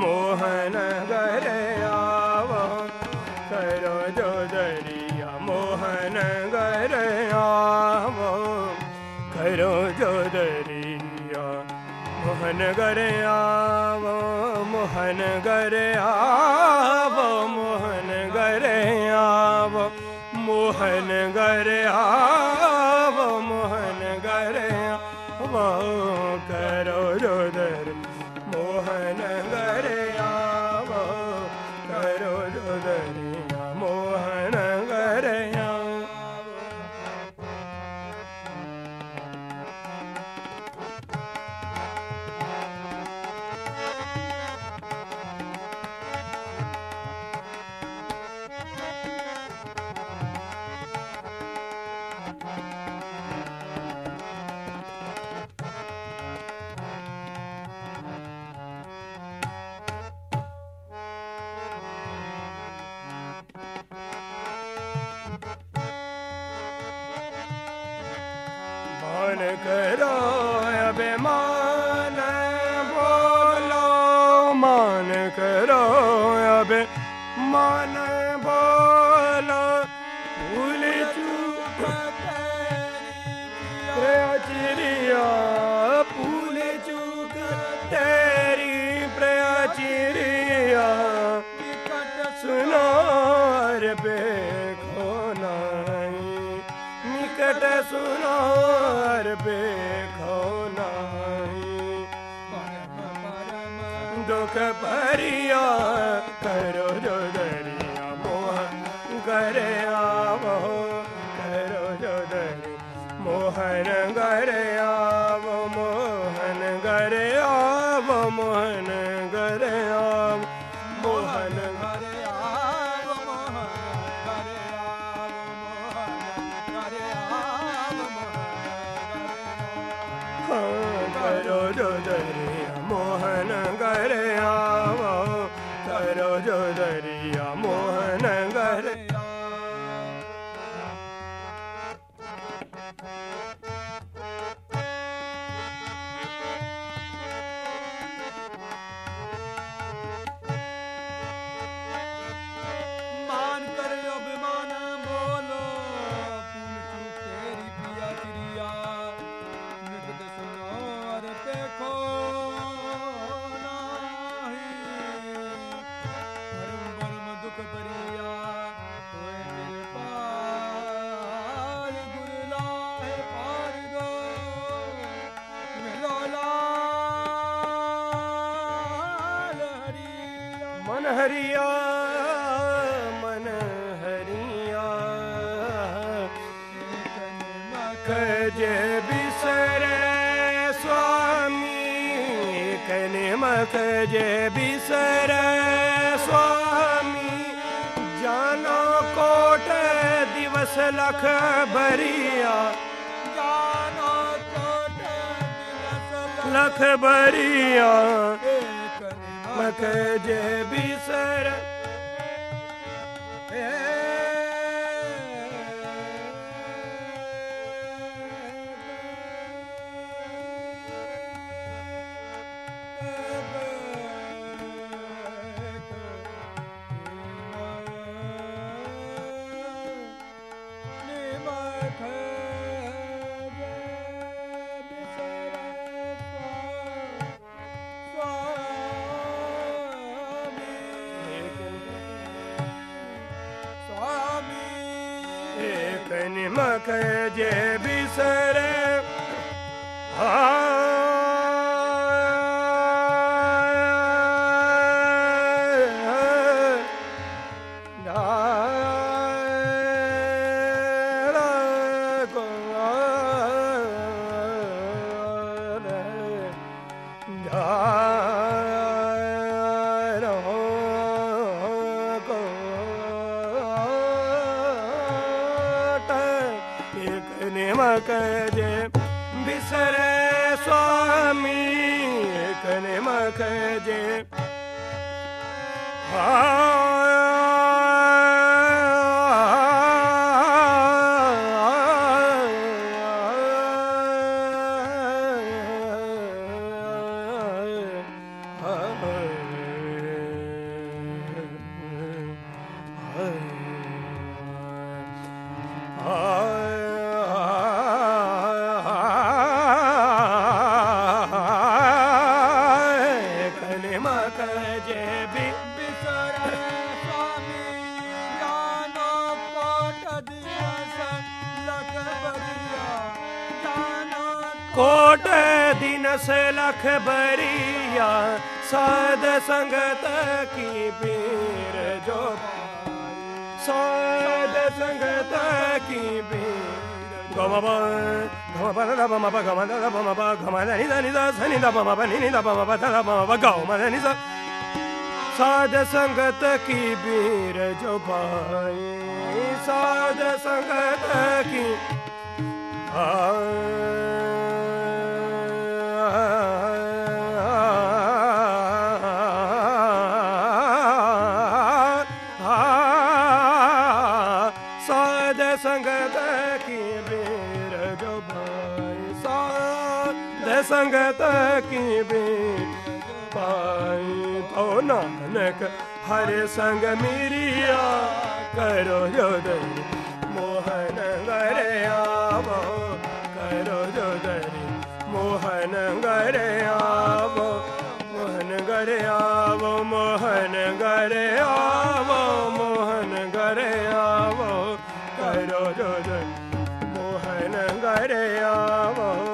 मोहन घर आवो करो जो दरिया मोहन घर आवो करो जो दरिया मोहन घर आवो मोहन घर आवो मोहन घर आवो मोहन घर आवो मोहन घर आवो करो માન ਸੁਨਾਰ ਬੇਖੋ ਨਾਹੀ ਨਿਕਟ ਸੁਨਾਰ ਬੇਖੋ ਨਾਹੀ ਦੁਖ ਭਰਿਆ ਕਰੋ ਜੋ ਦਰਿਆ ਮੋਹ ਕਰੇ ਆਵੋ ਕਰੋ ਜੋ ਦਰਿਆ ਮੋਹਨ ਗਰੇ ਆਵੋ ਮੋਹਨ ਗਰੇ ਆਵੋ ਮੋਹਨ ਗਰੇ Saturday. ਹਰੀਆ ਮਨ ਹਰੀਆ ਤਨ ਮਖ ਜੇ ਬਿਸਰੇ ਸੁਆਮੀ ਕਨ ਮਖ ਜੇ ਬਿਸਰੇ ਸੁਆਮੀ ਜਾਨੋ ਕੋਟ ਦਿਵਸ ਲਖ ਬਰੀਆ ਜਾਨੋ ਕੋਟ ਦਿਵਸ ਲਖ ਬਰੀਆ ਮਕ ਜੇ ਬਿਸਰ मखे जे बिसरे ਨਿਮਕ ਜੇ। ਬਿਸਰੇ ਸੁਆਮੀ ਇਕ ਨਿਮਕ ਜੇ। ਹਾਂ ਕੋਟ ਦਿਨ ਸੇ ਲਖ ਬਰੀਆ ਸਾਧ ਸੰਗਤ ਕੀ ਪੀਰ ਜੋ ਸਾਧ ਸੰਗਤ ਕੀ ਪੀਰ ਗਮ ਬ ਗਮ ਬ ਦ ਗਮ ਦ ਬ ਮ ਗਮ ਦ ਨੀ ਨੀ ਦਾ ਸ ਨੀ ਦ ਬ ਨੀ ਨੀ ਦ ਬ ਮ ਬ ਦ ਦ ਬ ਮ ਨੀ ਸ ਸਾਧ ਸੰਗਤ ਕੀ ਪੀਰ ਜੋ ਪਾਏ ਸਾਧ ਸੰਗਤ ਕੀ ਸਾਧ ਲੈ ਸੰਗਤ ਕੀ ਬੇਟ ਪਾਈ? ਤੋ ਨਾਨਕ, ਹਰ ਸੰਗ ਮੀਰੀਆ ਕਰੋ ਜੋਦੈ ਮੋਹਨ ਗਰੇ ਆਵੋ ਕਰੋ ਜੋਦੈ ਮੋਹਨ ਗਰੇ ਆਵੋ ਮੋਹਨ ਗਰੇ ਆਵੋ ਮੋਹਨ ਗਰੇ ਆਵੋ ਮੋਹਨ ਗਰੇ ਆਵੋ ਕਰੋ ਜੋਦੈ ਮੋਹਨ ਗਰੇ ਆਵੋ